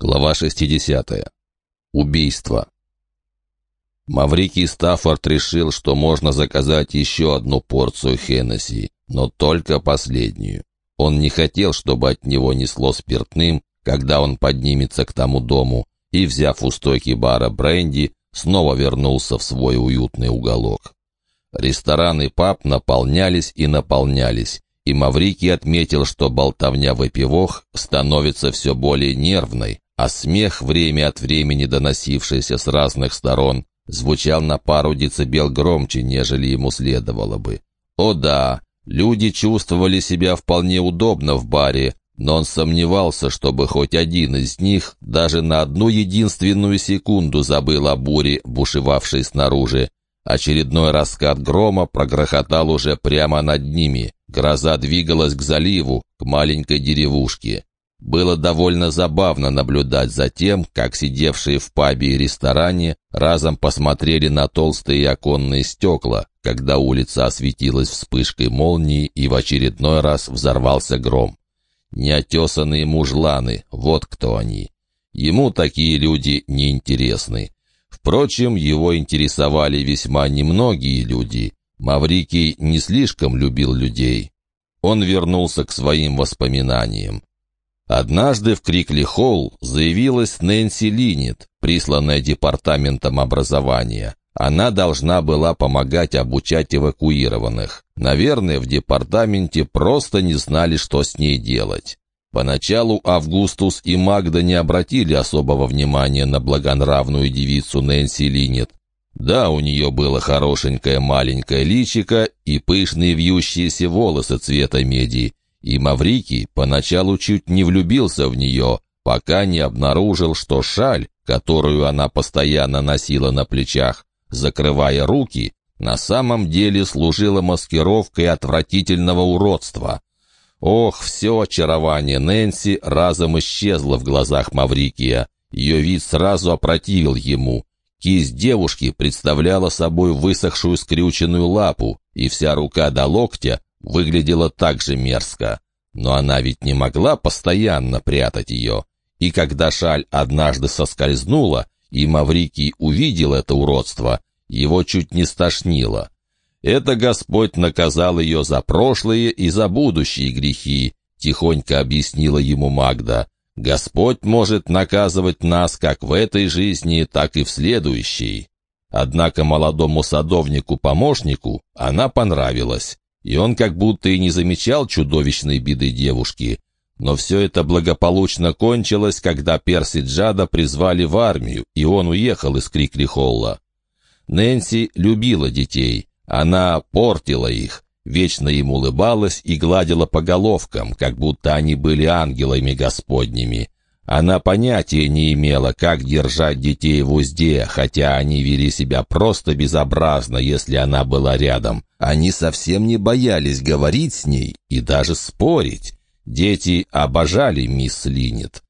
Глава 60. Убийство. Маврикий Стаффорд решил, что можно заказать еще одну порцию Хеннесси, но только последнюю. Он не хотел, чтобы от него несло спиртным, когда он поднимется к тому дому, и, взяв у стойки бара бренди, снова вернулся в свой уютный уголок. Ресторан и паб наполнялись и наполнялись, и Маврикий отметил, что болтовня выпивох становится все более нервной, а смех, время от времени доносившийся с разных сторон, звучал на пару децибел громче, нежели ему следовало бы. О да, люди чувствовали себя вполне удобно в баре, но он сомневался, чтобы хоть один из них даже на одну единственную секунду забыл о буре, бушевавшей снаружи. Очередной раскат грома прогрохотал уже прямо над ними. Гроза двигалась к заливу, к маленькой деревушке. Было довольно забавно наблюдать за тем, как сидевшие в пабе и ресторане разом посмотрели на толстые оконные стекла, когда улица осветилась вспышкой молнии и в очередной раз взорвался гром. Неотесанные мужланы, вот кто они. Ему такие люди неинтересны. Впрочем, его интересовали весьма немногие люди. Маврикий не слишком любил людей. Он вернулся к своим воспоминаниям. Однажды в Крикли-Холл заявилась Нэнси Линнет, присланная департаментом образования. Она должна была помогать обучать эвакуированных. Наверное, в департаменте просто не знали, что с ней делать. Поначалу Августус и Магда не обратили особого внимания на благонравную девицу Нэнси Линнет. Да, у нее было хорошенькое маленькое личико и пышные вьющиеся волосы цвета меди, и Маврикий поначалу чуть не влюбился в нее, пока не обнаружил, что шаль, которую она постоянно носила на плечах, закрывая руки, на самом деле служила маскировкой отвратительного уродства. Ох, все очарование Нэнси разом исчезло в глазах Маврикия. Ее вид сразу опротивил ему. Кисть девушки представляла собой высохшую скрюченную лапу, и вся рука до локтя выглядела так же мерзко. Но она ведь не могла постоянно прятать ее. И когда шаль однажды соскользнула, и Маврикий увидел это уродство, его чуть не стошнило. Это Господь наказал ее за прошлые и за будущие грехи, тихонько объяснила ему Магда. Господь может наказывать нас как в этой жизни, так и в следующей. Однако молодому садовнику-помощнику она понравилась и он как будто и не замечал чудовищной беды девушки. Но все это благополучно кончилось, когда Перси Джада призвали в армию, и он уехал из Крикли-Холла. Нэнси любила детей, она портила их, вечно им улыбалась и гладила по головкам, как будто они были ангелами господними. Она понятия не имела, как держать детей в узде, хотя они вели себя просто безобразно, если она была рядом. Они совсем не боялись говорить с ней и даже спорить. Дети обожали мисс Линет.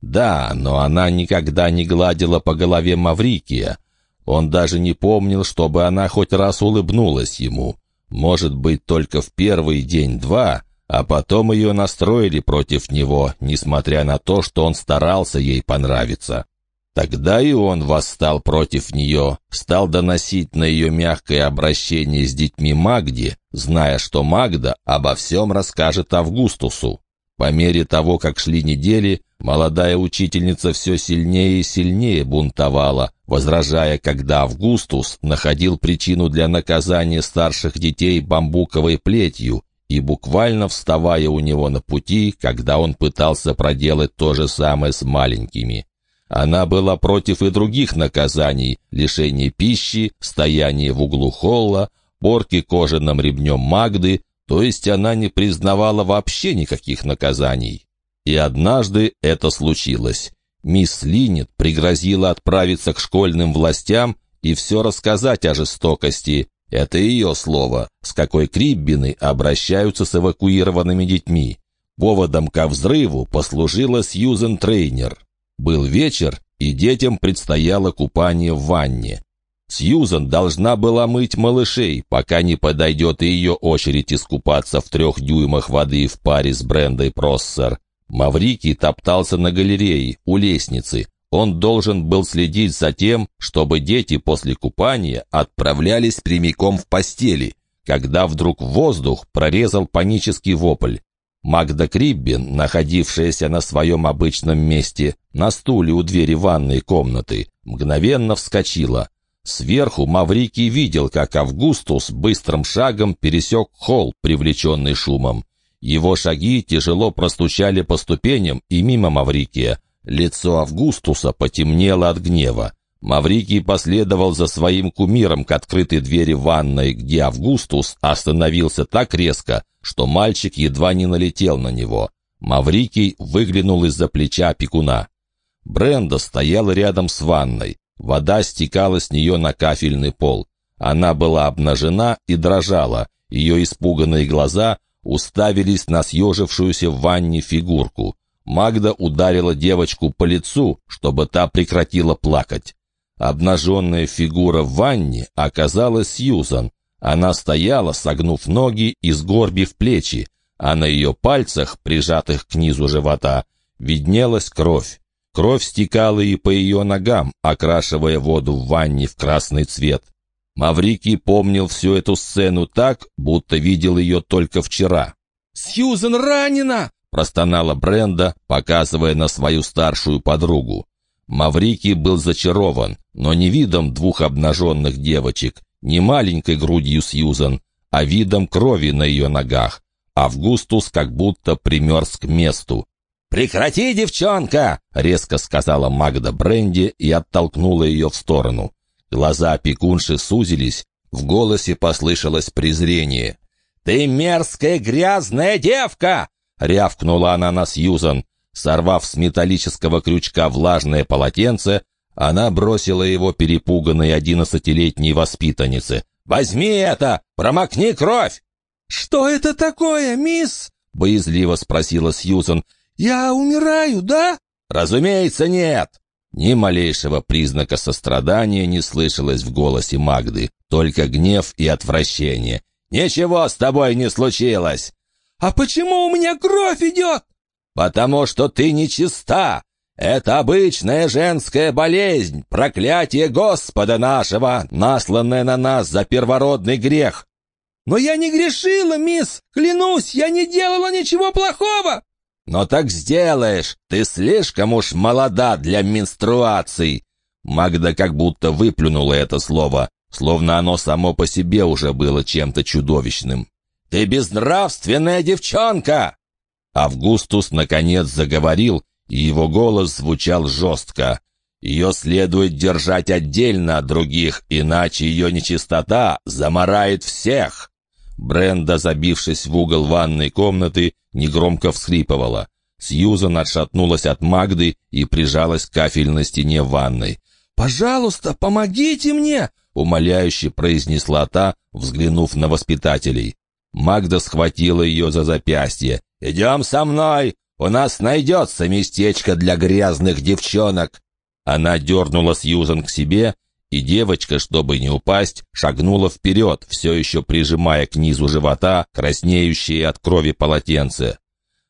Да, но она никогда не гладила по голове Маврикия. Он даже не помнил, чтобы она хоть раз улыбнулась ему. Может быть, только в первый день-два, а потом ее настроили против него, несмотря на то, что он старался ей понравиться. Тогда и он восстал против нее, стал доносить на ее мягкое обращение с детьми Магде, зная, что Магда обо всем расскажет Августусу. По мере того, как шли недели, молодая учительница все сильнее и сильнее бунтовала, возражая, когда Августус находил причину для наказания старших детей бамбуковой плетью, и буквально вставая у него на пути, когда он пытался проделать то же самое с маленькими. Она была против и других наказаний — лишения пищи, стояние в углу холла, порки кожаным ремнем Магды, то есть она не признавала вообще никаких наказаний. И однажды это случилось. Мисс Линнет пригрозила отправиться к школьным властям и все рассказать о жестокости, это ее слово, с какой Криббины обращаются с эвакуированными детьми. Поводом ко взрыву послужила Сьюзен Трейнер. Был вечер, и детям предстояло купание в ванне. Сьюзан должна была мыть малышей, пока не подойдет ее очередь искупаться в трех дюймах воды в паре с Брендой Проссер. Маврикий топтался на галерее, у лестницы. Он должен был следить за тем, чтобы дети после купания отправлялись прямиком в постели, когда вдруг воздух прорезал панический вопль. Магда Криббин, находившаяся на своем обычном месте, на стуле у двери ванной комнаты, мгновенно вскочила. Сверху Маврикий видел, как Августус быстрым шагом пересек холл, привлеченный шумом. Его шаги тяжело простучали по ступеням и мимо Маврикия. Лицо Августуса потемнело от гнева. Маврикий последовал за своим кумиром к открытой двери ванной, где Августус остановился так резко, что мальчик едва не налетел на него. Маврикий выглянул из-за плеча опекуна. Бренда стояла рядом с ванной. Вода стекала с нее на кафельный пол. Она была обнажена и дрожала. Ее испуганные глаза уставились на съежившуюся в ванне фигурку. Магда ударила девочку по лицу, чтобы та прекратила плакать. Обнаженная фигура в ванне оказалась Сьюзан. Она стояла, согнув ноги и сгорбив плечи, а на ее пальцах, прижатых к низу живота, виднелась кровь. Кровь стекала и по ее ногам, окрашивая воду в ванне в красный цвет. Маврикий помнил всю эту сцену так, будто видел ее только вчера. «Сьюзен ранена!» — простонала Бренда, показывая на свою старшую подругу. Маврикий был зачарован, но не видом двух обнаженных девочек, не маленькой грудью Сьюзан, а видом крови на ее ногах. Августус как будто примерз к месту. «Прекрати, девчонка!» — резко сказала Магда Бренди и оттолкнула ее в сторону. Глаза опекунши сузились, в голосе послышалось презрение. «Ты мерзкая грязная девка!» — рявкнула она на Сьюзан. Сорвав с металлического крючка влажное полотенце, она бросила его перепуганной одиннадцатилетней воспитаннице. «Возьми это! Промокни кровь!» «Что это такое, мисс?» — боязливо спросила Сьюзан. «Я умираю, да?» «Разумеется, нет!» Ни малейшего признака сострадания не слышалось в голосе Магды, только гнев и отвращение. «Ничего с тобой не случилось!» «А почему у меня кровь идет?» «Потому что ты нечиста. Это обычная женская болезнь, проклятие Господа нашего, насланное на нас за первородный грех». «Но я не грешила, мисс! Клянусь, я не делала ничего плохого!» «Но так сделаешь, ты слишком уж молода для менструаций!» Магда как будто выплюнула это слово, словно оно само по себе уже было чем-то чудовищным. «Ты безнравственная девчонка!» Августус, наконец, заговорил, и его голос звучал жестко. «Ее следует держать отдельно от других, иначе ее нечистота заморает всех!» Бренда, забившись в угол ванной комнаты, негромко всхлипывала. Сьюзан отшатнулась от Магды и прижалась к кафельной стене ванной. «Пожалуйста, помогите мне!» — умоляюще произнесла та, взглянув на воспитателей. Магда схватила ее за запястье. «Идем со мной! У нас найдется местечко для грязных девчонок!» Она дернула Сьюзан к себе, и девочка, чтобы не упасть, шагнула вперед, все еще прижимая к низу живота краснеющие от крови полотенце.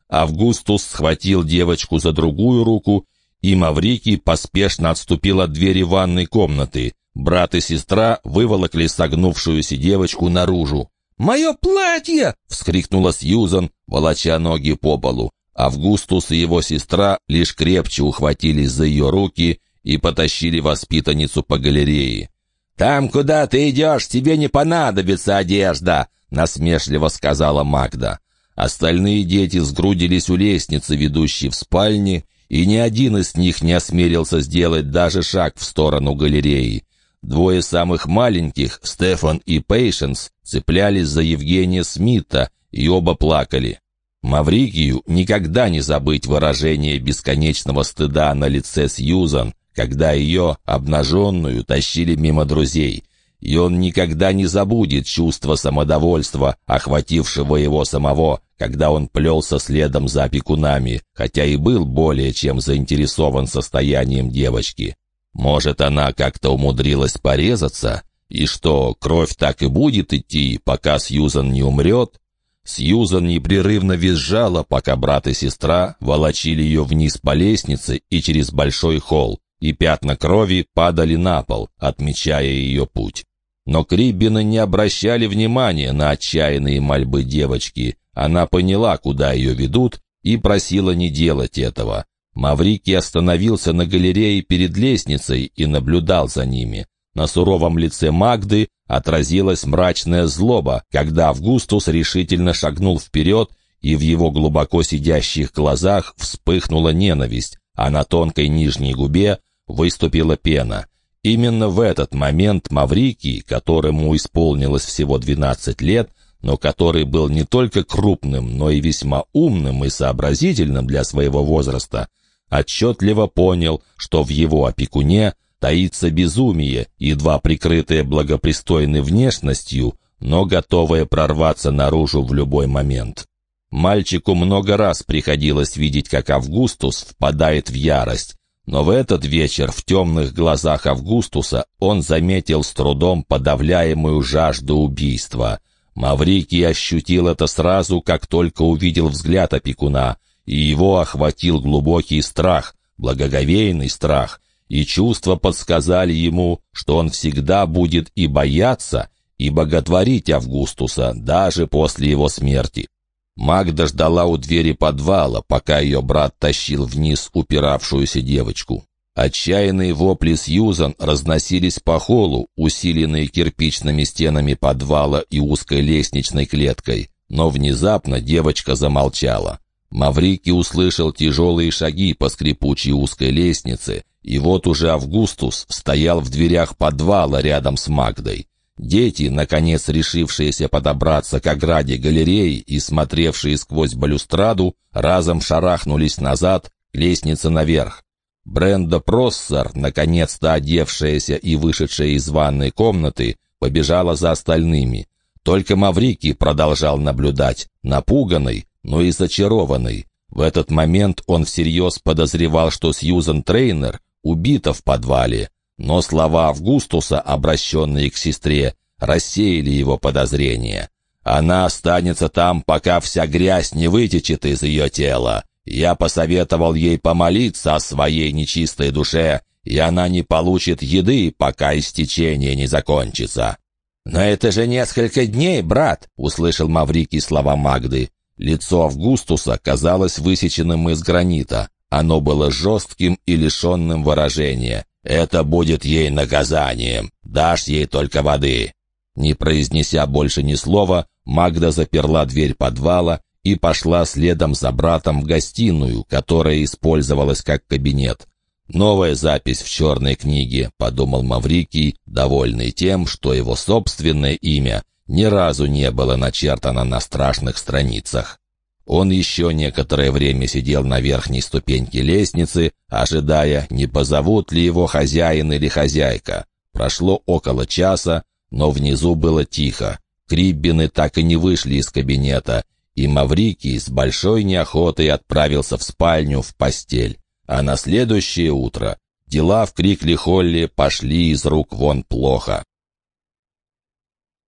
Августус схватил девочку за другую руку, и Маврикий поспешно отступил от двери ванной комнаты. Брат и сестра выволокли согнувшуюся девочку наружу. «Мое платье!» — вскрикнула Сьюзан, волоча ноги по полу. Августус и его сестра лишь крепче ухватились за ее руки и потащили воспитанницу по галерее. «Там, куда ты идешь, тебе не понадобится одежда!» — насмешливо сказала Магда. Остальные дети сгрудились у лестницы, ведущей в спальне, и ни один из них не осмелился сделать даже шаг в сторону галереи. Двое самых маленьких, Стефан и Пейшенс, цеплялись за Евгения Смита, и оба плакали. Маврикию никогда не забыть выражение бесконечного стыда на лице Сьюзан, когда ее, обнаженную, тащили мимо друзей. И он никогда не забудет чувство самодовольства, охватившего его самого, когда он плелся следом за опекунами, хотя и был более чем заинтересован состоянием девочки. Может, она как-то умудрилась порезаться? И что, кровь так и будет идти, пока Сьюзан не умрет? Сьюзан непрерывно визжала, пока брат и сестра волочили ее вниз по лестнице и через большой холл, и пятна крови падали на пол, отмечая ее путь. Но Криббины не обращали внимания на отчаянные мольбы девочки. Она поняла, куда ее ведут, и просила не делать этого. Маврикий остановился на галерее перед лестницей и наблюдал за ними. На суровом лице Магды отразилась мрачная злоба, когда Августус решительно шагнул вперед, и в его глубоко сидящих глазах вспыхнула ненависть, а на тонкой нижней губе выступила пена. Именно в этот момент Маврикий, которому исполнилось всего 12 лет, но который был не только крупным, но и весьма умным и сообразительным для своего возраста, отчетливо понял, что в его опекуне – таится безумие, едва прикрытое благопристойной внешностью, но готовое прорваться наружу в любой момент. Мальчику много раз приходилось видеть, как Августус впадает в ярость, но в этот вечер в темных глазах Августуса он заметил с трудом подавляемую жажду убийства. Маврикий ощутил это сразу, как только увидел взгляд опекуна, и его охватил глубокий страх, благоговейный страх, и чувства подсказали ему, что он всегда будет и бояться, и боготворить Августуса даже после его смерти. Магда ждала у двери подвала, пока ее брат тащил вниз упиравшуюся девочку. Отчаянные вопли Сьюзан разносились по холлу, усиленные кирпичными стенами подвала и узкой лестничной клеткой. Но внезапно девочка замолчала. Маврики услышал тяжелые шаги по скрипучей узкой лестнице, и вот уже Августус стоял в дверях подвала рядом с Магдой. Дети, наконец решившиеся подобраться к ограде галереи и смотревшие сквозь балюстраду, разом шарахнулись назад к лестнице наверх. Бренда Проссер, наконец-то одевшаяся и вышедшая из ванной комнаты, побежала за остальными. Только Маврикий продолжал наблюдать, напуганный, но и зачарованный. В этот момент он всерьез подозревал, что Сьюзен Трейнер убита в подвале, но слова Августуса, обращенные к сестре, рассеяли его подозрения. Она останется там, пока вся грязь не вытечет из ее тела. Я посоветовал ей помолиться о своей нечистой душе, и она не получит еды, пока истечение не закончится. «Но это же несколько дней, брат!» — услышал Маврикий слова Магды. Лицо Августуса казалось высеченным из гранита. Оно было жестким и лишенным выражения. «Это будет ей наказанием. Дашь ей только воды». Не произнеся больше ни слова, Магда заперла дверь подвала и пошла следом за братом в гостиную, которая использовалась как кабинет. «Новая запись в черной книге», — подумал Маврикий, довольный тем, что его собственное имя ни разу не было начертано на страшных страницах. Он еще некоторое время сидел на верхней ступеньке лестницы, ожидая, не позовут ли его хозяин или хозяйка. Прошло около часа, но внизу было тихо. Криббины так и не вышли из кабинета, и Маврикий с большой неохотой отправился в спальню в постель. А на следующее утро дела в Крикли-Холле пошли из рук вон плохо.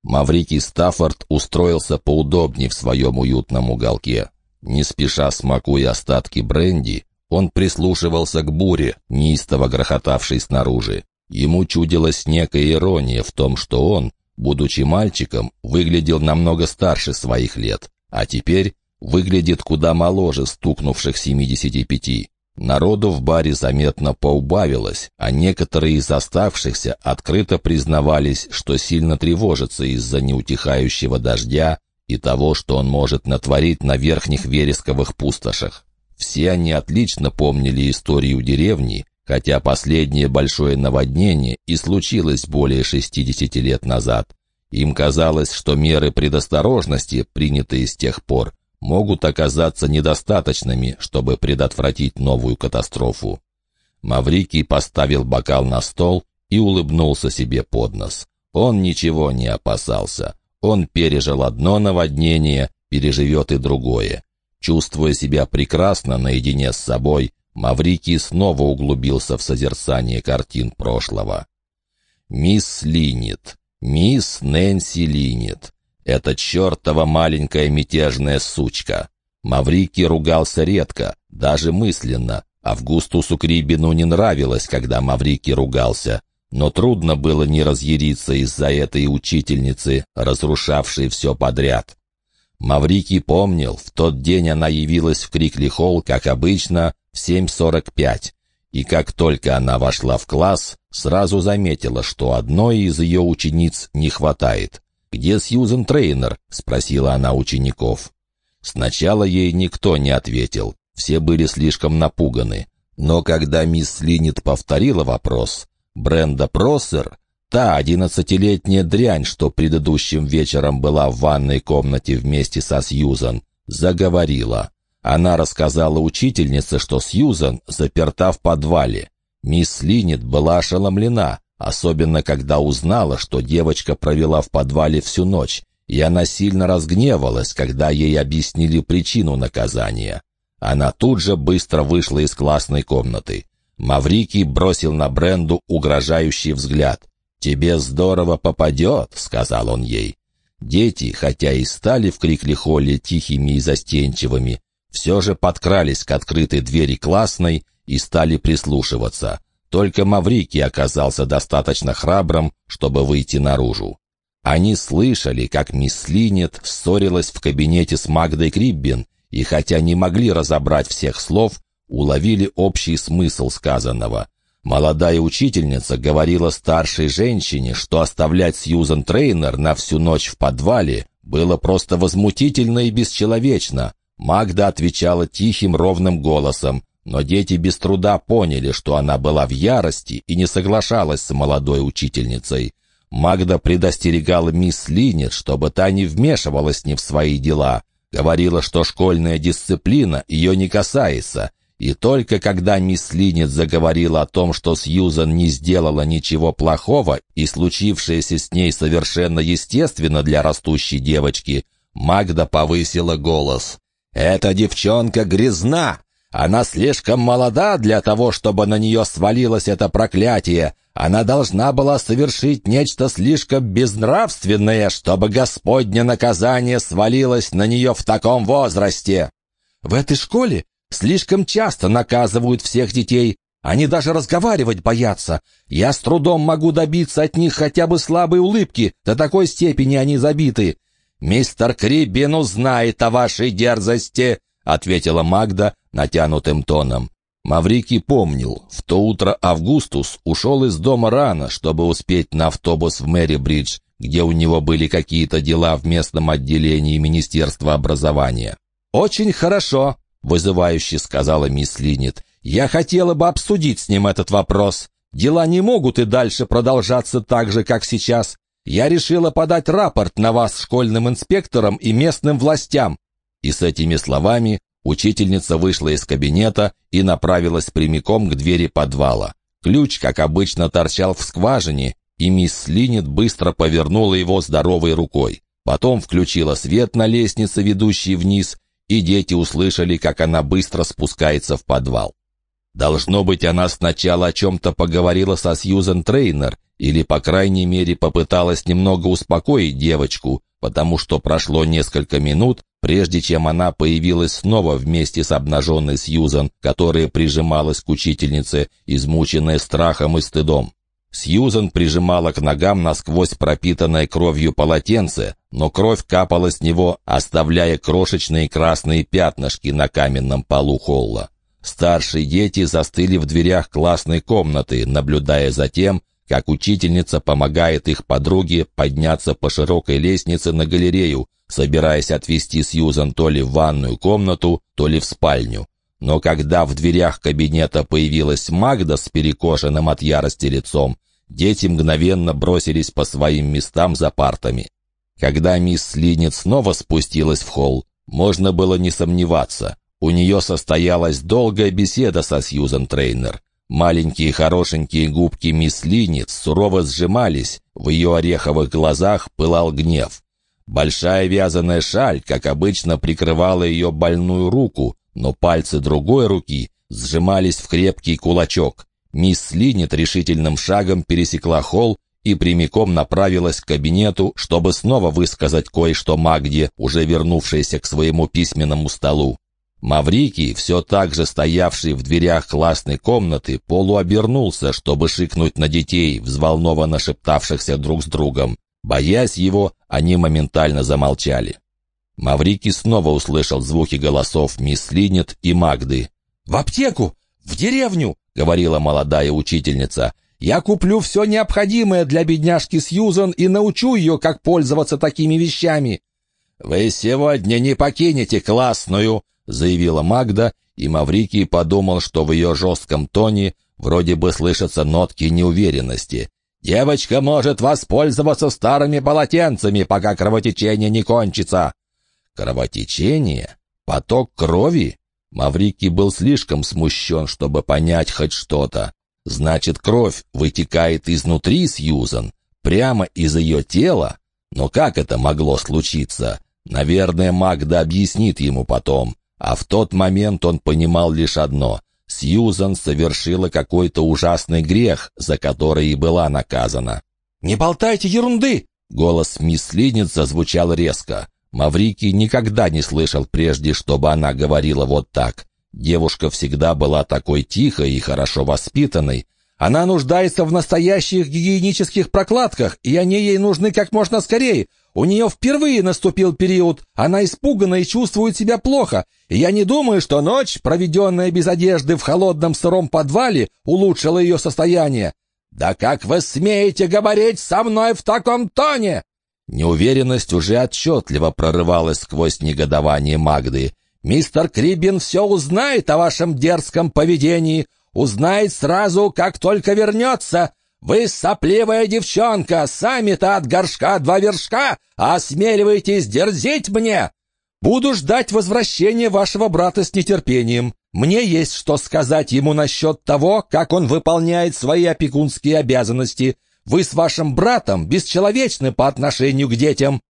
Маврикий Стаффорд устроился поудобнее в своем уютном уголке. Не спеша смакуя остатки бренди, он прислушивался к буре, неистово грохотавшей снаружи. Ему чудилась некая ирония в том, что он, будучи мальчиком, выглядел намного старше своих лет, а теперь выглядит куда моложе стукнувших 75. Народу в баре заметно поубавилось, а некоторые из оставшихся открыто признавались, что сильно тревожатся из-за неутихающего дождя и того, что он может натворить на верхних вересковых пустошах. Все они отлично помнили историю деревни, хотя последнее большое наводнение и случилось более 60 лет назад. Им казалось, что меры предосторожности, принятые с тех пор, могут оказаться недостаточными, чтобы предотвратить новую катастрофу. Маврикий поставил бокал на стол и улыбнулся себе под нос. Он ничего не опасался. Он пережил одно наводнение, переживет и другое. Чувствуя себя прекрасно наедине с собой, Маврикий снова углубился в созерцание картин прошлого. Мисс Линит, мисс Нэнси Линит, «Это чертова маленькая мятежная сучка». Маврики ругался редко, даже мысленно. Августусу Крибину не нравилось, когда Маврики ругался. Но трудно было не разъяриться из-за этой учительницы, разрушавшей все подряд. Маврикий помнил, в тот день она явилась в Крикли-холл, как обычно, в 7.45. И как только она вошла в класс, сразу заметила, что одной из ее учениц не хватает. «Где Сьюзен Трейнер?» — спросила она учеников. Сначала ей никто не ответил, все были слишком напуганы. Но когда мисс Линет повторила вопрос, Бренда Проссер, та одиннадцатилетняя дрянь, что предыдущим вечером была в ванной комнате вместе со Сьюзан, заговорила. Она рассказала учительнице, что Сьюзан заперта в подвале. Мисс Линет была ошеломлена, особенно когда узнала, что девочка провела в подвале всю ночь, и она сильно разгневалась, когда ей объяснили причину наказания. Она тут же быстро вышла из классной комнаты. Маврикий бросил на Бренду угрожающий взгляд. «Тебе здорово попадет», — сказал он ей. Дети, хотя и стали в Крикли-холле тихими и застенчивыми, все же подкрались к открытой двери классной и стали прислушиваться. Только Маврикий оказался достаточно храбрым, чтобы выйти наружу. Они слышали, как мисс Линет ссорилась в кабинете с Магдой Криббин, и хотя не могли разобрать всех слов, уловили общий смысл сказанного. Молодая учительница говорила старшей женщине, что оставлять Сьюзен Трейнер на всю ночь в подвале было просто возмутительно и бесчеловечно. Магда отвечала тихим ровным голосом, но дети без труда поняли, что она была в ярости и не соглашалась с молодой учительницей. Магда предостерегала мисс Линет, чтобы та не вмешивалась не в свои дела. Говорила, что школьная дисциплина ее не касается. И только когда мисс Линет заговорила о том, что Сьюзан не сделала ничего плохого, и случившееся с ней совершенно естественно для растущей девочки, Магда повысила голос. «Эта девчонка грязна! Она слишком молода для того, чтобы на нее свалилось это проклятие. Она должна была совершить нечто слишком безнравственное, чтобы Господне наказание свалилось на нее в таком возрасте. В этой школе слишком часто наказывают всех детей. Они даже разговаривать боятся. Я с трудом могу добиться от них хотя бы слабой улыбки, до такой степени они забиты. «Мистер Криббин узнает о вашей дерзости», — ответила Магда натянутым тоном. Маврикий помнил, в то утро Августус ушел из дома рано, чтобы успеть на автобус в Мэри-Бридж, где у него были какие-то дела в местном отделении Министерства образования. «Очень хорошо», — вызывающе сказала мисс Линнет. «Я хотела бы обсудить с ним этот вопрос. Дела не могут и дальше продолжаться так же, как сейчас. Я решила подать рапорт на вас школьным инспекторам и местным властям». И с этими словами Учительница вышла из кабинета и направилась прямиком к двери подвала. Ключ, как обычно, торчал в скважине, и мисс Линет быстро повернула его здоровой рукой. Потом включила свет на лестнице, ведущей вниз, и дети услышали, как она быстро спускается в подвал. Должно быть, она сначала о чем-то поговорила со Сьюзен Трейнер, или, по крайней мере, попыталась немного успокоить девочку, потому что прошло несколько минут, прежде чем она появилась снова вместе с обнаженной Сьюзан, которая прижималась к учительнице, измученная страхом и стыдом. Сьюзан прижимала к ногам насквозь пропитанное кровью полотенце, но кровь капала с него, оставляя крошечные красные пятнышки на каменном полу холла. Старшие дети застыли в дверях классной комнаты, наблюдая за тем, как учительница помогает их подруге подняться по широкой лестнице на галерею, собираясь отвезти Сьюзан то ли в ванную комнату, то ли в спальню. Но когда в дверях кабинета появилась Магда с перекошенным от ярости лицом, дети мгновенно бросились по своим местам за партами. Когда мисс Линец снова спустилась в холл, можно было не сомневаться. У нее состоялась долгая беседа со Сьюзан Трейнер. Маленькие хорошенькие губки мисс Линец сурово сжимались, в ее ореховых глазах пылал гнев. Большая вязаная шаль, как обычно, прикрывала ее больную руку, но пальцы другой руки сжимались в крепкий кулачок. Мисс Линет решительным шагом пересекла холл и прямиком направилась к кабинету, чтобы снова высказать кое-что Магде, уже вернувшейся к своему письменному столу. Маврикий, все так же стоявший в дверях классной комнаты, полуобернулся, чтобы шикнуть на детей, взволнованно шептавшихся друг с другом. Боясь его, они моментально замолчали. Маврикий снова услышал звуки голосов мисс Линет и Магды. «В аптеку! В деревню!» — говорила молодая учительница. «Я куплю все необходимое для бедняжки Сьюзан и научу ее, как пользоваться такими вещами». «Вы сегодня не покинете классную!» — заявила Магда, и Маврикий подумал, что в ее жестком тоне вроде бы слышатся нотки неуверенности. «Девочка может воспользоваться старыми полотенцами, пока кровотечение не кончится!» Кровотечение? Поток крови? Маврикий был слишком смущен, чтобы понять хоть что-то. Значит, кровь вытекает изнутри Сьюзан, прямо из ее тела? Но как это могло случиться? Наверное, Магда объяснит ему потом. А в тот момент он понимал лишь одно. Сьюзан совершила какой-то ужасный грех, за который и была наказана. «Не болтайте ерунды!» Голос мисс Линец зазвучал резко. Маврикий никогда не слышал прежде, чтобы она говорила вот так. Девушка всегда была такой тихой и хорошо воспитанной. Она нуждается в настоящих гигиенических прокладках, и они ей нужны как можно скорее. У нее впервые наступил период, она испугана и чувствует себя плохо. И я не думаю, что ночь, проведенная без одежды в холодном сыром подвале, улучшила ее состояние. «Да как вы смеете говорить со мной в таком тоне?» Неуверенность уже отчетливо прорывалась сквозь негодование Магды. «Мистер Крибин все узнает о вашем дерзком поведении, узнает сразу, как только вернется. Вы сопливая девчонка, сами-то от горшка два вершка, а осмеливаетесь дерзить мне!» «Буду ждать возвращения вашего брата с нетерпением. Мне есть что сказать ему насчет того, как он выполняет свои опекунские обязанности». Вы с вашим братом бесчеловечны по отношению к детям».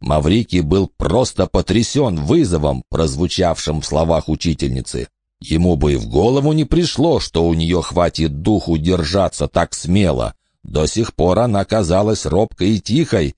Маврикий был просто потрясен вызовом, прозвучавшим в словах учительницы. Ему бы и в голову не пришло, что у нее хватит духу держаться так смело. До сих пор она казалась робкой и тихой.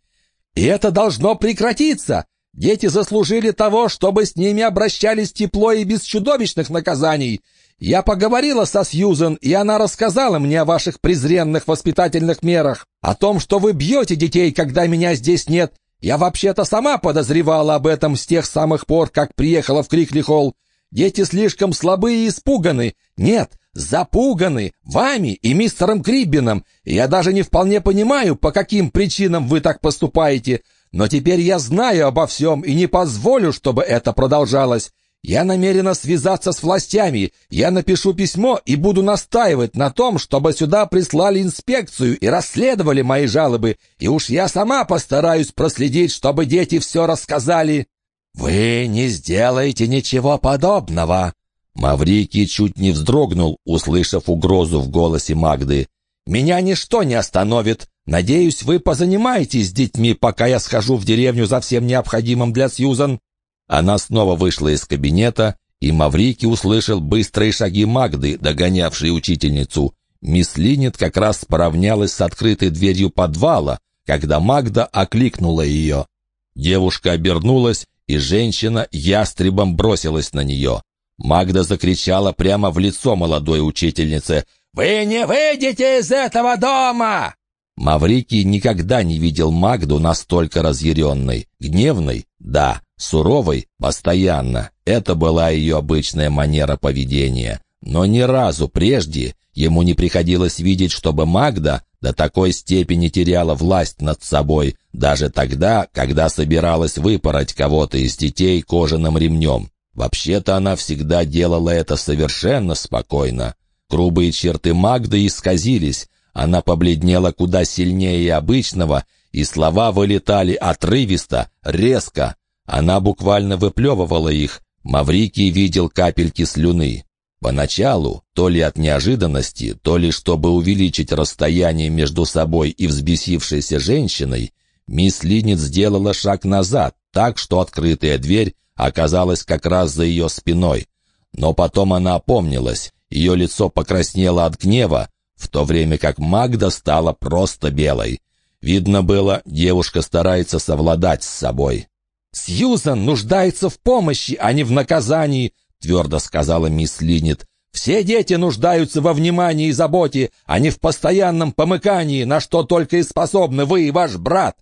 «И это должно прекратиться! Дети заслужили того, чтобы с ними обращались тепло и без чудовищных наказаний. Я поговорила со Сьюзен, и она рассказала мне о ваших презренных воспитательных мерах, о том, что вы бьете детей, когда меня здесь нет. Я вообще-то сама подозревала об этом с тех самых пор, как приехала в Крикли-Холл. Дети слишком слабы и испуганы. Нет, запуганы вами и мистером Криббином. Я даже не вполне понимаю, по каким причинам вы так поступаете. Но теперь я знаю обо всем и не позволю, чтобы это продолжалось. Я намерена связаться с властями. Я напишу письмо и буду настаивать на том, чтобы сюда прислали инспекцию и расследовали мои жалобы. И уж я сама постараюсь проследить, чтобы дети все рассказали». «Вы не сделаете ничего подобного». Маврикий чуть не вздрогнул, услышав угрозу в голосе Магды. «Меня ничто не остановит. Надеюсь, вы позанимаетесь с детьми, пока я схожу в деревню за всем необходимым для Сьюзан». Она снова вышла из кабинета, и Маврики услышал быстрые шаги Магды, догонявшей учительницу. Мисс Линет как раз поравнялась с открытой дверью подвала, когда Магда окликнула ее. Девушка обернулась, и женщина ястребом бросилась на нее. Магда закричала прямо в лицо молодой учительнице. «Вы не выйдете из этого дома!» Маврикий никогда не видел Магду настолько разъяренной. Гневной? Да. Суровой? Постоянно. Это была ее обычная манера поведения. Но ни разу прежде ему не приходилось видеть, чтобы Магда до такой степени теряла власть над собой, даже тогда, когда собиралась выпороть кого-то из детей кожаным ремнем. Вообще-то она всегда делала это совершенно спокойно. Грубые черты Магды исказились, она побледнела куда сильнее обычного, и слова вылетали отрывисто, резко, она буквально выплевывала их. Маврикий видел капельки слюны. Поначалу, то ли от неожиданности, то ли чтобы увеличить расстояние между собой и взбесившейся женщиной, мисс Линец сделала шаг назад, так что открытая дверь оказалась как раз за ее спиной. Но потом она опомнилась, ее лицо покраснело от гнева, в то время как Магда стала просто белой. Видно было, девушка старается совладать с собой. «Сьюзан нуждается в помощи, а не в наказании», — твердо сказала мисс Линнет. «Все дети нуждаются во внимании и заботе, а не в постоянном помыкании, на что только и способны вы и ваш брат.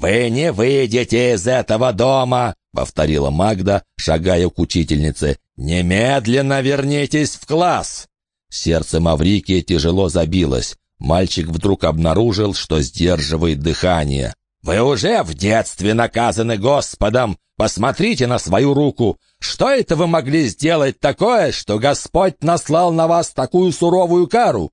«Вы не выйдете из этого дома!» — повторила Магда, шагая к учительнице. «Немедленно вернитесь в класс!» Сердце Маврикия тяжело забилось. Мальчик вдруг обнаружил, что сдерживает дыхание. «Вы уже в детстве наказаны Господом! Посмотрите на свою руку! Что это вы могли сделать такое, что Господь наслал на вас такую суровую кару?»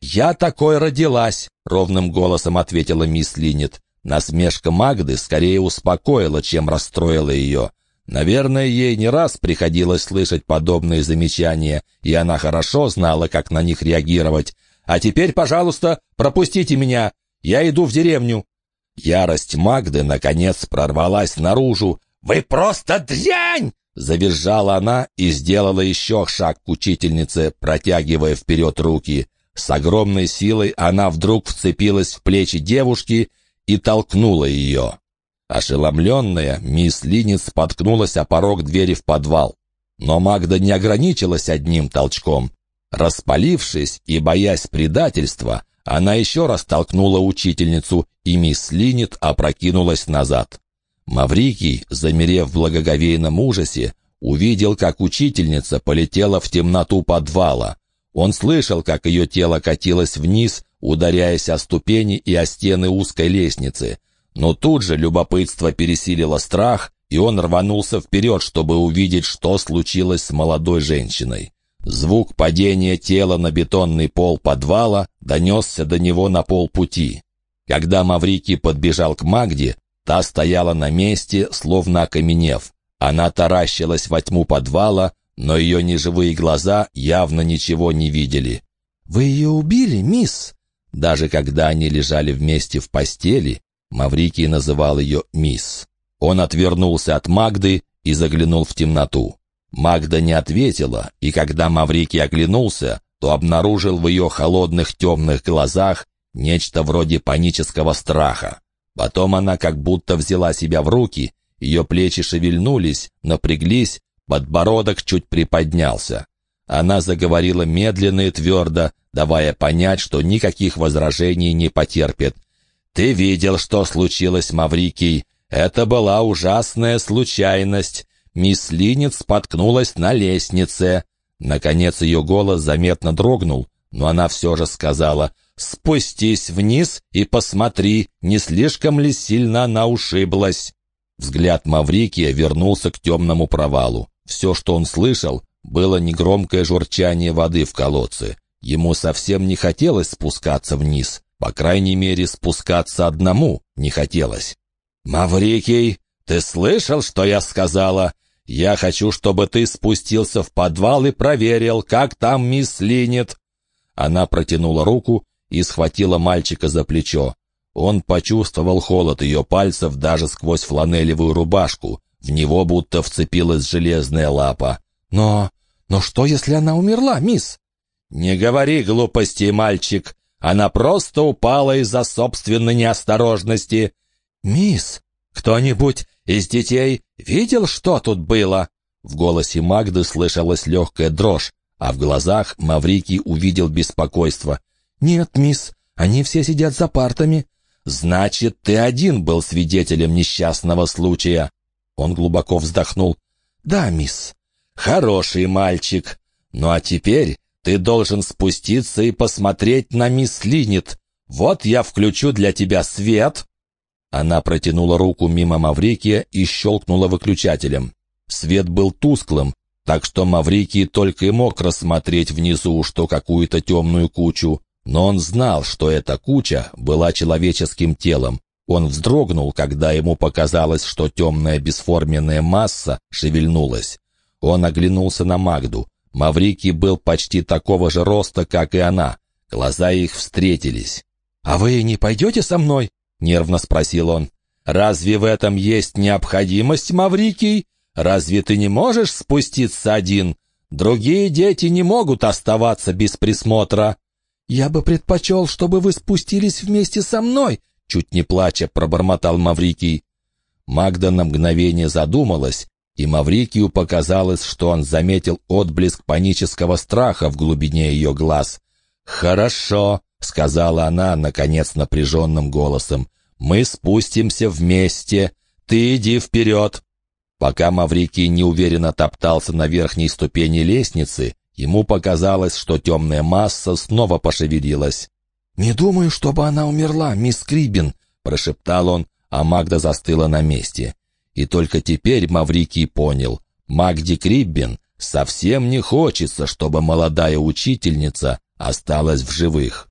«Я такой родилась», — ровным голосом ответила мисс Линнет. Насмешка Магды скорее успокоила, чем расстроила ее. Наверное, ей не раз приходилось слышать подобные замечания, и она хорошо знала, как на них реагировать. «А теперь, пожалуйста, пропустите меня. Я иду в деревню». Ярость Магды, наконец, прорвалась наружу. «Вы просто дрянь!» Завизжала она и сделала еще шаг к учительнице, протягивая вперед руки. С огромной силой она вдруг вцепилась в плечи девушки и толкнула ее. Ошеломленная, мисс Линец споткнулась о порог двери в подвал. Но Магда не ограничилась одним толчком. Распалившись и боясь предательства, она еще раз толкнула учительницу, и мисс Линет опрокинулась назад. Маврикий, замерев в благоговейном ужасе, увидел, как учительница полетела в темноту подвала. Он слышал, как ее тело катилось вниз, ударяясь о ступени и о стены узкой лестницы. Но тут же любопытство пересилило страх, и он рванулся вперед, чтобы увидеть, что случилось с молодой женщиной. Звук падения тела на бетонный пол подвала донесся до него на полпути. Когда Маврикий подбежал к Магде, та стояла на месте, словно окаменев. Она таращилась во тьму подвала, но ее неживые глаза явно ничего не видели. «Вы ее убили, мисс?» Даже когда они лежали вместе в постели, Маврикий называл ее «мисс». Он отвернулся от Магды и заглянул в темноту. Магда не ответила, и когда Маврикий оглянулся, то обнаружил в ее холодных темных глазах нечто вроде панического страха. Потом она как будто взяла себя в руки, ее плечи шевельнулись, напряглись, подбородок чуть приподнялся. Она заговорила медленно и твердо, давая понять, что никаких возражений не потерпит. «Ты видел, что случилось, Маврикий. Это была ужасная случайность. Мисс Линец споткнулась на лестнице». Наконец ее голос заметно дрогнул, но она все же сказала «Спустись вниз и посмотри, не слишком ли сильно она ушиблась». Взгляд Маврикия вернулся к темному провалу. Все, что он слышал, было негромкое журчание воды в колодце. Ему совсем не хотелось спускаться вниз. По крайней мере, спускаться одному не хотелось. «Маврикий, ты слышал, что я сказала? Я хочу, чтобы ты спустился в подвал и проверил, как там мисс Линет». Она протянула руку и схватила мальчика за плечо. Он почувствовал холод ее пальцев даже сквозь фланелевую рубашку. В него будто вцепилась железная лапа. «Но... но что, если она умерла, мисс?» «Не говори глупостей, мальчик. Она просто упала из-за собственной неосторожности». «Мисс, кто-нибудь из детей видел, что тут было?» В голосе Магды слышалась легкая дрожь, а в глазах Маврикий увидел беспокойство. «Нет, мисс, они все сидят за партами». «Значит, ты один был свидетелем несчастного случая». Он глубоко вздохнул. «Да, мисс». «Хороший мальчик. Ну а теперь ты должен спуститься и посмотреть на мисс Линет. Вот я включу для тебя свет». Она протянула руку мимо Маврикия и щелкнула выключателем. Свет был тусклым, так что Маврикий только и мог рассмотреть внизу что какую-то темную кучу. Но он знал, что эта куча была человеческим телом. Он вздрогнул, когда ему показалось, что темная бесформенная масса шевельнулась. Он оглянулся на Магду. Маврикий был почти такого же роста, как и она. Глаза их встретились. «А вы не пойдете со мной?» — нервно спросил он. «Разве в этом есть необходимость, Маврикий? Разве ты не можешь спуститься один? Другие дети не могут оставаться без присмотра». «Я бы предпочел, чтобы вы спустились вместе со мной», — чуть не плача пробормотал Маврикий. Магда на мгновение задумалась, и Маврикию показалось, что он заметил отблеск панического страха в глубине ее глаз. «Хорошо», — сказала она, наконец, напряженным голосом. «Мы спустимся вместе. Ты иди вперед». Пока Маврикий неуверенно топтался на верхней ступени лестницы, ему показалось, что темная масса снова пошевелилась. «Не думаю, чтобы она умерла, мисс Крибин», — прошептал он, а Магда застыла на месте. И только теперь Маврикий понял, Магде Криббин совсем не хочется, чтобы молодая учительница осталась в живых.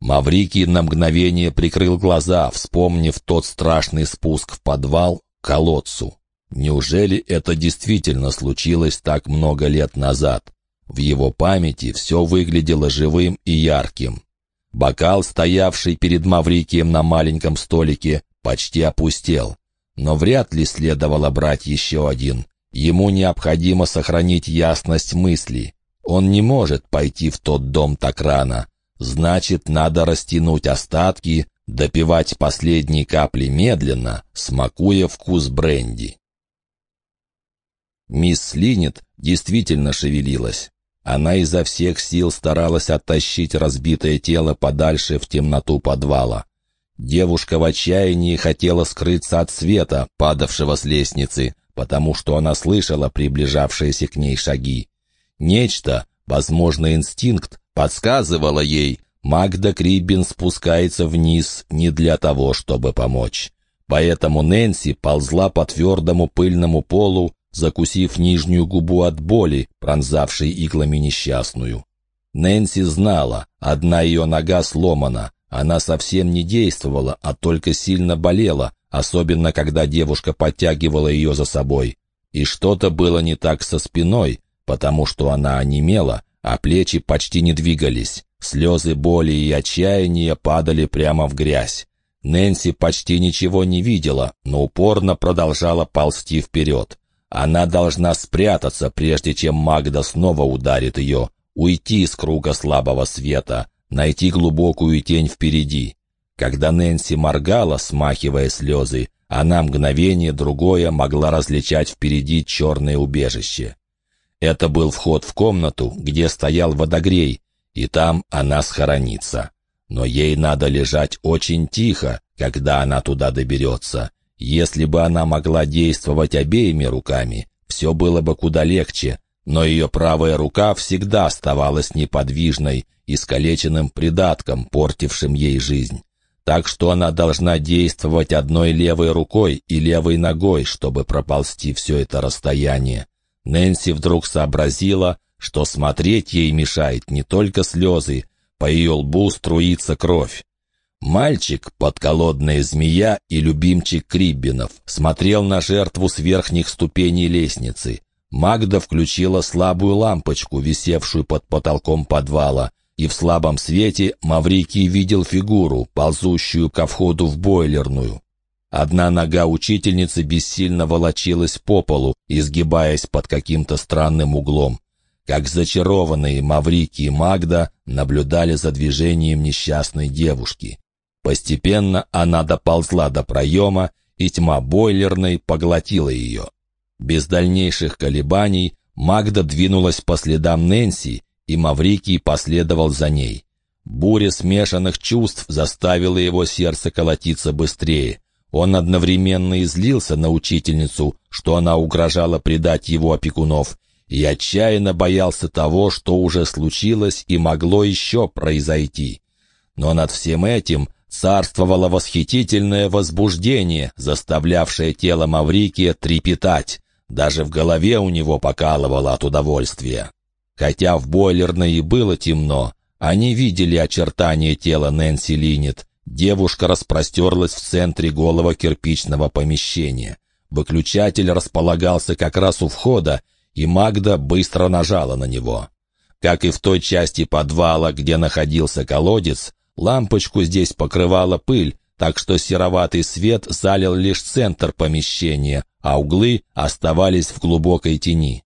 Маврикий на мгновение прикрыл глаза, вспомнив тот страшный спуск в подвал к колодцу. Неужели это действительно случилось так много лет назад? В его памяти все выглядело живым и ярким. Бокал, стоявший перед Маврикием на маленьком столике, почти опустел. Но вряд ли следовало брать еще один. Ему необходимо сохранить ясность мысли. Он не может пойти в тот дом так рано. Значит, надо растянуть остатки, допивать последние капли медленно, смакуя вкус бренди. Мисс Линет действительно шевелилась. Она изо всех сил старалась оттащить разбитое тело подальше в темноту подвала. Девушка в отчаянии хотела скрыться от света, падавшего с лестницы, потому что она слышала приближавшиеся к ней шаги. Нечто, возможно, инстинкт, подсказывало ей, Магда Криббин спускается вниз не для того, чтобы помочь. Поэтому Нэнси ползла по твердому пыльному полу, закусив нижнюю губу от боли, пронзавшей иглами несчастную. Нэнси знала, одна ее нога сломана, она совсем не действовала, а только сильно болела, особенно когда девушка подтягивала ее за собой. И что-то было не так со спиной, потому что она онемела, а плечи почти не двигались. Слезы боли и отчаяния падали прямо в грязь. Нэнси почти ничего не видела, но упорно продолжала ползти вперед. Она должна спрятаться, прежде чем Магда снова ударит ее, уйти из круга слабого света, найти глубокую тень впереди. Когда Нэнси моргала, смахивая слезы, она мгновение другое могла различать впереди черное убежище. Это был вход в комнату, где стоял водогрей, и там она схоронится. Но ей надо лежать очень тихо, когда она туда доберется. Если бы она могла действовать обеими руками, все было бы куда легче, но ее правая рука всегда оставалась неподвижной, искалеченным придатком, портившим ей жизнь. Так что она должна действовать одной левой рукой и левой ногой, чтобы проползти все это расстояние. Нэнси вдруг сообразила, что смотреть ей мешает не только слезы, по ее лбу струится кровь. Мальчик, подколодная змея и любимчик Криббинов, смотрел на жертву с верхних ступеней лестницы. Магда включила слабую лампочку, висевшую под потолком подвала, и в слабом свете Маврикий видел фигуру, ползущую ко входу в бойлерную. Одна нога учительницы бессильно волочилась по полу, изгибаясь под каким-то странным углом. Как зачарованные Маврики и Магда наблюдали за движением несчастной девушки. Постепенно она доползла до проема, и тьма бойлерной поглотила ее. Без дальнейших колебаний Магда двинулась по следам Нэнси, и Маврикий последовал за ней. Буря смешанных чувств заставила его сердце колотиться быстрее. Он одновременно излился на учительницу, что она угрожала предать его опекунов, и отчаянно боялся того, что уже случилось и могло еще произойти. Но над всем этим царствовало восхитительное возбуждение, заставлявшее тело Маврикия трепетать. Даже в голове у него покалывало от удовольствия. Хотя в бойлерной и было темно, они видели очертания тела Нэнси Линнет. Девушка распростерлась в центре голого кирпичного помещения. Выключатель располагался как раз у входа, и Магда быстро нажала на него. Как и в той части подвала, где находился колодец, лампочку здесь покрывала пыль, так что сероватый свет залил лишь центр помещения, а углы оставались в глубокой тени.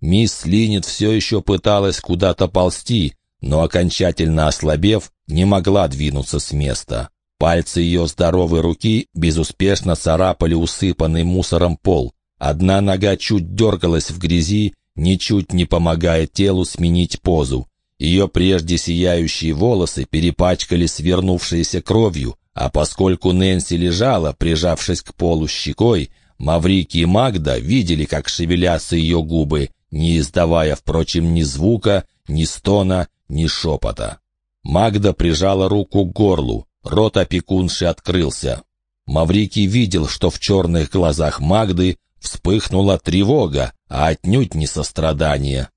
Мисс Линет все еще пыталась куда-то ползти, но, окончательно ослабев, не могла двинуться с места. Пальцы ее здоровой руки безуспешно царапали усыпанный мусором пол. Одна нога чуть дергалась в грязи, ничуть не помогая телу сменить позу. Ее прежде сияющие волосы перепачкали свернувшейся кровью, а поскольку Нэнси лежала, прижавшись к полу щекой, Маврики и Магда видели, как шевелятся ее губы, не издавая, впрочем, ни звука, ни стона, ни шепота. Магда прижала руку к горлу, рот опекунши открылся. Маврикий видел, что в черных глазах Магды вспыхнула тревога, а отнюдь не сострадание.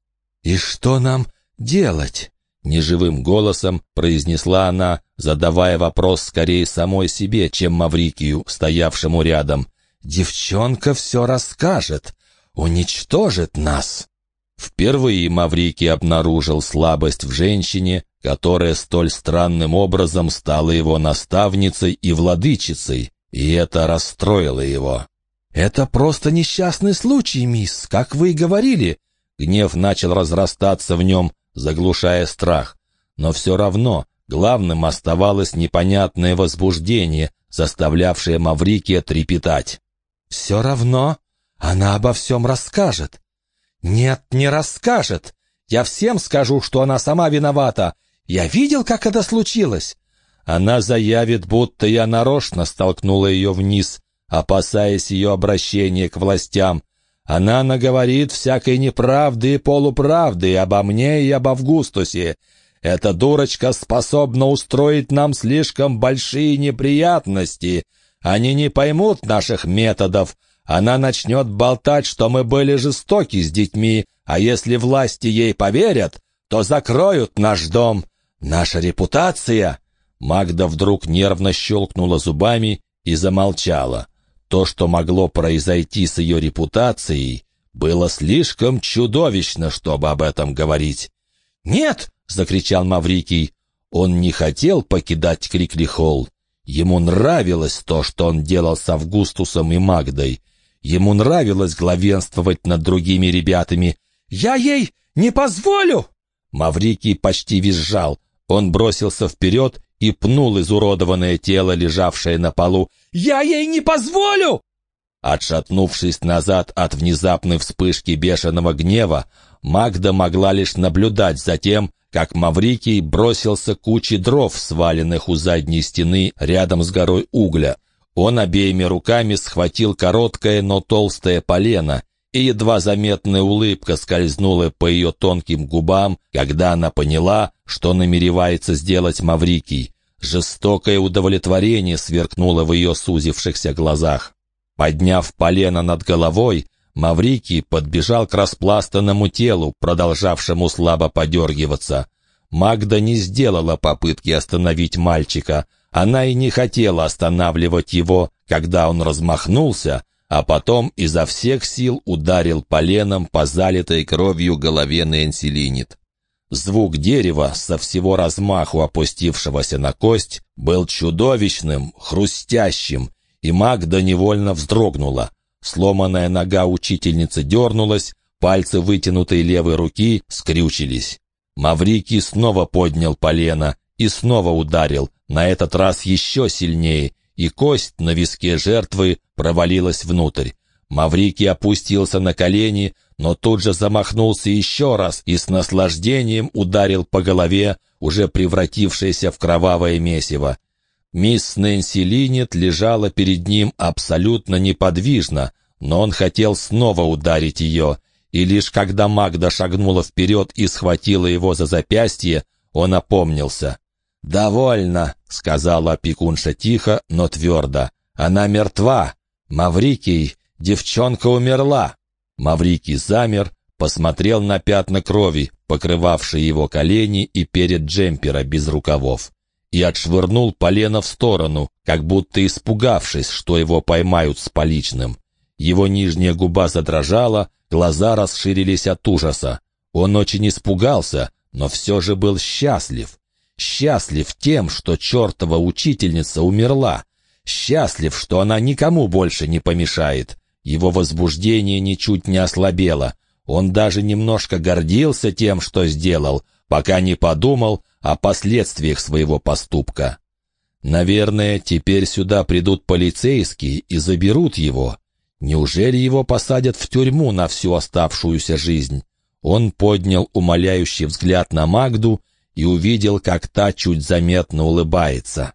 «И что нам делать?» — неживым голосом произнесла она, задавая вопрос скорее самой себе, чем Маврикию, стоявшему рядом. «Девчонка все расскажет, уничтожит нас». Впервые Маврикий обнаружил слабость в женщине, которая столь странным образом стала его наставницей и владычицей, и это расстроило его. «Это просто несчастный случай, мисс, как вы и говорили». Гнев начал разрастаться в нем, заглушая страх. Но все равно главным оставалось непонятное возбуждение, заставлявшее Маврикия трепетать. «Все равно она обо всем расскажет». «Нет, не расскажет. Я всем скажу, что она сама виновата. Я видел, как это случилось». Она заявит, будто я нарочно столкнула ее вниз, опасаясь ее обращения к властям. Она наговорит всякой неправды и полуправды обо мне и об Августусе. Эта дурочка способна устроить нам слишком большие неприятности. Они не поймут наших методов. Она начнет болтать, что мы были жестоки с детьми, а если власти ей поверят, то закроют наш дом. Наша репутация...» Магда вдруг нервно щелкнула зубами и замолчала. То, что могло произойти с ее репутацией, было слишком чудовищно, чтобы об этом говорить. «Нет!» — закричал Маврикий. Он не хотел покидать Крикли-Холл. Ему нравилось то, что он делал с Августусом и Магдой. Ему нравилось главенствовать над другими ребятами. «Я ей не позволю!» Маврикий почти визжал. Он бросился вперед и пнул изуродованное тело, лежавшее на полу. «Я ей не позволю!» Отшатнувшись назад от внезапной вспышки бешеного гнева, Магда могла лишь наблюдать за тем, как Маврикий бросился к куче дров, сваленных у задней стены рядом с горой угля. Он обеими руками схватил короткое, но толстое полено и едва заметная улыбка скользнула по ее тонким губам, когда она поняла, что намеревается сделать Маврикий. Жестокое удовлетворение сверкнуло в ее сузившихся глазах. Подняв полено над головой, Маврикий подбежал к распластанному телу, продолжавшему слабо подергиваться. Магда не сделала попытки остановить мальчика. Она и не хотела останавливать его, когда он размахнулся, а потом изо всех сил ударил поленом по залитой кровью голове Нэнси Линит. Звук дерева со всего размаху опустившегося на кость был чудовищным, хрустящим, и Магда невольно вздрогнула. Сломанная нога учительницы дернулась, пальцы вытянутой левой руки скрючились. Маврикий снова поднял полено и снова ударил, на этот раз еще сильнее, и кость на виске жертвы провалилась внутрь. Маврикий опустился на колени, но тут же замахнулся еще раз и с наслаждением ударил по голове, уже превратившейся в кровавое месиво. Мисс Нэнси Линет лежала перед ним абсолютно неподвижно, но он хотел снова ударить ее, и лишь когда Магда шагнула вперед и схватила его за запястье, он опомнился. «Довольно», — сказала опекунша тихо, но твердо. «Она мертва. Маврикий, девчонка умерла». Маврикий замер, посмотрел на пятна крови, покрывавшие его колени и перед джемпера без рукавов, и отшвырнул полено в сторону, как будто испугавшись, что его поймают с поличным. Его нижняя губа задрожала, глаза расширились от ужаса. Он очень испугался, но все же был счастлив счастлив тем, что чертова учительница умерла, счастлив, что она никому больше не помешает. Его возбуждение ничуть не ослабело. Он даже немножко гордился тем, что сделал. пока не подумал о последствиях своего поступка. Наверное, теперь сюда придут полицейские и заберут его. Неужели его посадят в тюрьму на всю оставшуюся жизнь? Он поднял умоляющий взгляд на Магду и увидел, как та чуть заметно улыбается.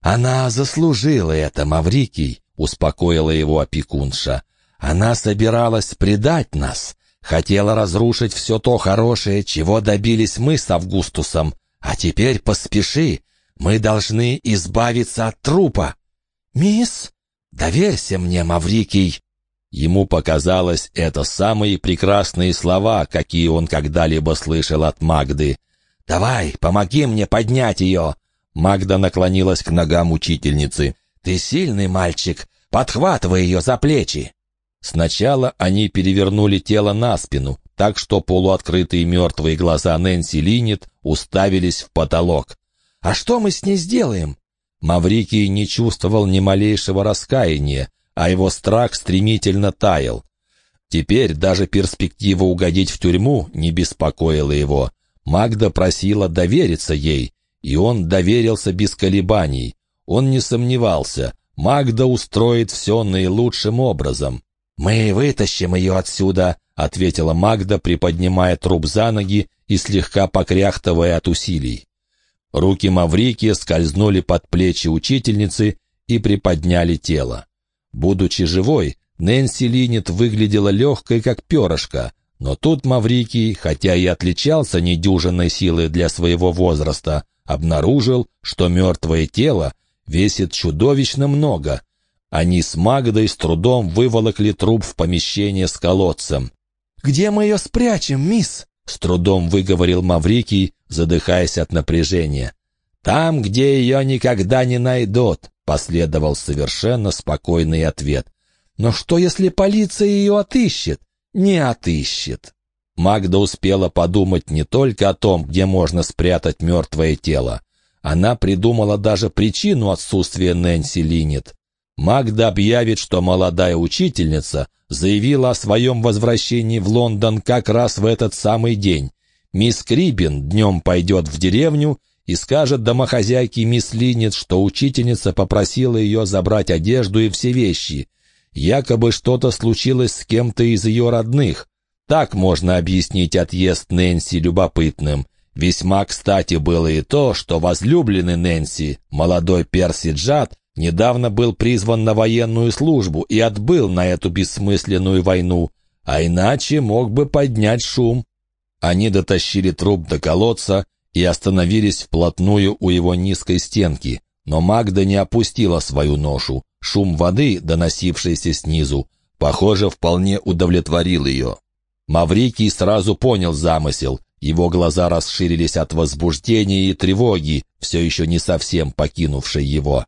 «Она заслужила это, Маврикий», — успокоила его опекунша. «Она собиралась предать нас, хотела разрушить все то хорошее, чего добились мы с Августусом. А теперь поспеши, мы должны избавиться от трупа. Мисс, доверься мне, Маврикий». Ему показалось это самые прекрасные слова, какие он когда-либо слышал от Магды. «Давай, помоги мне поднять ее!» Магда наклонилась к ногам учительницы. «Ты сильный мальчик, подхватывай ее за плечи!» Сначала они перевернули тело на спину, так что полуоткрытые мертвые глаза Нэнси Линет уставились в потолок. «А что мы с ней сделаем?» Маврикий не чувствовал ни малейшего раскаяния, а его страх стремительно таял. Теперь даже перспектива угодить в тюрьму не беспокоила его. Магда просила довериться ей, и он доверился без колебаний. Он не сомневался, Магда устроит все наилучшим образом. «Мы вытащим ее отсюда», — ответила Магда, приподнимая труп за ноги и слегка покряхтывая от усилий. Руки Маврики скользнули под плечи учительницы и приподняли тело. Будучи живой, Нэнси Линет выглядела легкой, как перышко, но тут Маврикий, хотя и отличался недюжинной силой для своего возраста, обнаружил, что мертвое тело весит чудовищно много. Они с Магдой с трудом выволокли труп в помещение с колодцем. «Где мы ее спрячем, мисс?» — с трудом выговорил Маврикий, задыхаясь от напряжения. «Там, где ее никогда не найдут», — последовал совершенно спокойный ответ. «Но что, если полиция ее отыщет?» «Не отыщет». Магда успела подумать не только о том, где можно спрятать мертвое тело. Она придумала даже причину отсутствия Нэнси Линет. Магда объявит, что молодая учительница заявила о своем возвращении в Лондон как раз в этот самый день. Мисс Крибин днем пойдет в деревню и скажет домохозяйке мисс Линет, что учительница попросила ее забрать одежду и все вещи. Якобы что-то случилось с кем-то из ее родных. Так можно объяснить отъезд Нэнси любопытным. Весьма кстати было и то, что возлюбленный Нэнси, молодой Перси Джад, недавно был призван на военную службу и отбыл на эту бессмысленную войну, а иначе мог бы поднять шум. Они дотащили труп до колодца и остановились вплотную у его низкой стенки, но Магда не опустила свою ношу. Шум воды, доносившийся снизу, похоже, вполне удовлетворил ее. Маврикий сразу понял замысел. Его глаза расширились от возбуждения и тревоги, все еще не совсем покинувшей его.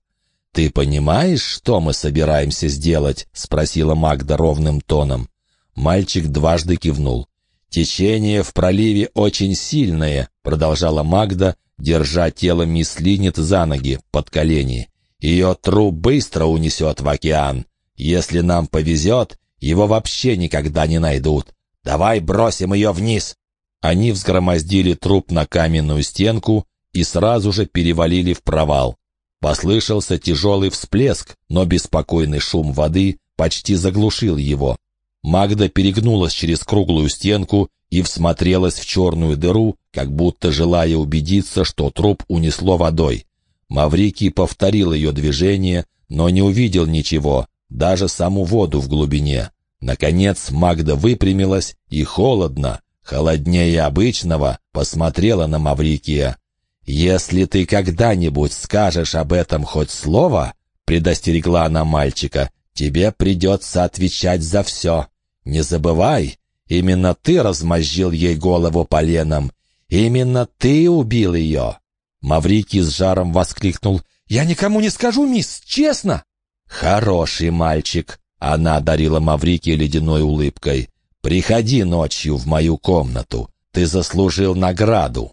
«Ты понимаешь, что мы собираемся сделать?» — спросила Магда ровным тоном. Мальчик дважды кивнул. «Течение в проливе очень сильное», — продолжала Магда, держа тело мисс Линет за ноги, под колени. «Ее труп быстро унесет в океан. Если нам повезет, его вообще никогда не найдут. Давай бросим ее вниз!» Они взгромоздили труп на каменную стенку и сразу же перевалили в провал. Послышался тяжелый всплеск, но беспокойный шум воды почти заглушил его. Магда перегнулась через круглую стенку и всмотрелась в черную дыру, как будто желая убедиться, что труп унесло водой. Маврикий повторил ее движение, но не увидел ничего, даже саму воду в глубине. Наконец Магда выпрямилась и холодно, холоднее обычного, посмотрела на Маврикия. «Если ты когда-нибудь скажешь об этом хоть слово», — предостерегла она мальчика, — «тебе придется отвечать за все. Не забывай, именно ты размозжил ей голову поленом. Именно ты убил ее». Маврикий с жаром воскликнул. «Я никому не скажу, мисс, честно!» «Хороший мальчик!» Она одарила Маврики ледяной улыбкой. «Приходи ночью в мою комнату. Ты заслужил награду».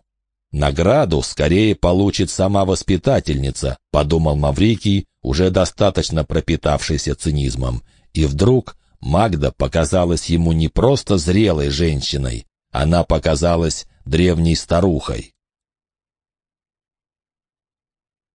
«Награду скорее получит сама воспитательница», — подумал Маврикий, уже достаточно пропитавшийся цинизмом. И вдруг Магда показалась ему не просто зрелой женщиной. Она показалась древней старухой.